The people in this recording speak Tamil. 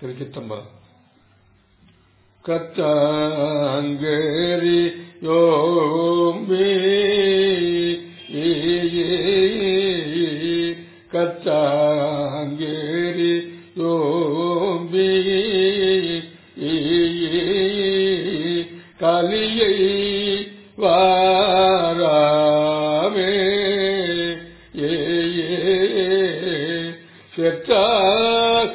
திருச்சித்தம்பலம் கத்தாங்கேரி யோம்பி கத்தாங்கேரி யோம்பி கலியை வாராமே ஏ செத்தார்